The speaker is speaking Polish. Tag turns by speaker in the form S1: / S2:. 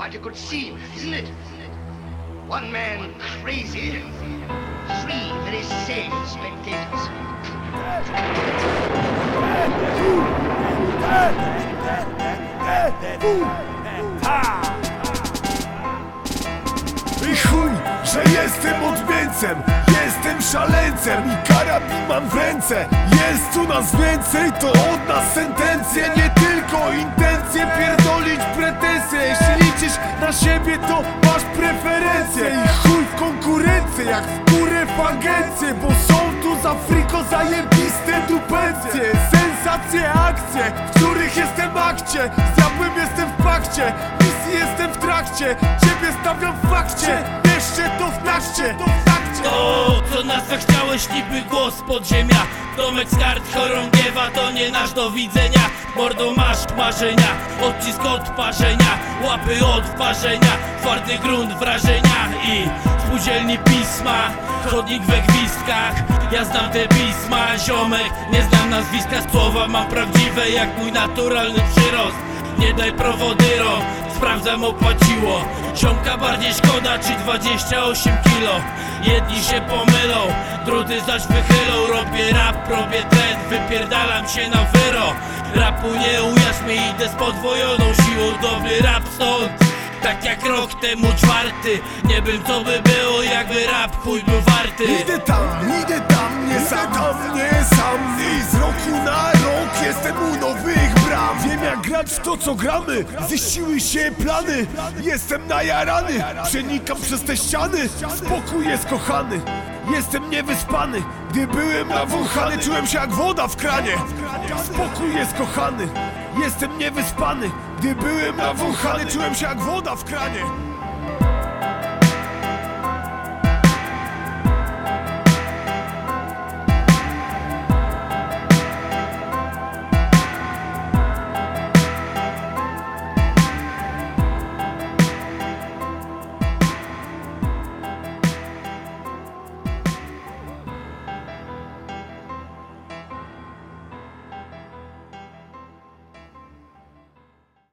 S1: quite a good scene, isn't it? One man crazy, three very sane spectators.
S2: I chuj, że jestem odmieńcem Jestem szaleńcem i karabin mam w ręce Jest tu nas więcej, to od nas sentencje Nie tylko intencje, siebie, to masz preferencje. I chuj w konkurencję, jak w górę w agencję Bo są tu za friko zajebiste dupencje. Sensacje, akcje, w których jestem akcie. Z diabłem jestem w pakcie, misji jestem w trakcie. Ciebie stawiam w fakcie, jeszcze to w naście To
S3: co nazwę chciałeś, niby głos podziemia Domek z kart chorągiewa, to nie nasz do widzenia. Mordo masz marzenia, odcisk od parzenia Łapy od parzenia, twardy grunt wrażenia. I spółdzielni pisma, chodnik we gwizdkach. Ja znam te pisma, ziomek, nie znam nazwiska Słowa mam prawdziwe, jak mój naturalny przyrost Nie daj prowodyro, sprawdzam opłaciło Ziomka bardziej szkoda, czy 28 kilo. Jedni się pomylą, druty zaś wychylą. Robię rap, robię trend, wypierdalam się na wyro. Rapu nie ujarzmie, idę z podwojoną siłą. Dobry rap stąd tak jak rok temu czwarty. Nie wiem co by było jakby rap chuj był warty.
S2: Idę tam, idę tam, nie sam tam, nie sam. I z roku na rok jestem u nowych grać w to co gramy, ziściły się plany. Jestem najarany, przenikam przez te ściany. Spokój jest kochany, jestem niewyspany. Gdy byłem nawąchany, czułem się jak woda w kranie. Spokój jest kochany, jestem niewyspany. Gdy byłem nawąchany, czułem się jak woda w kranie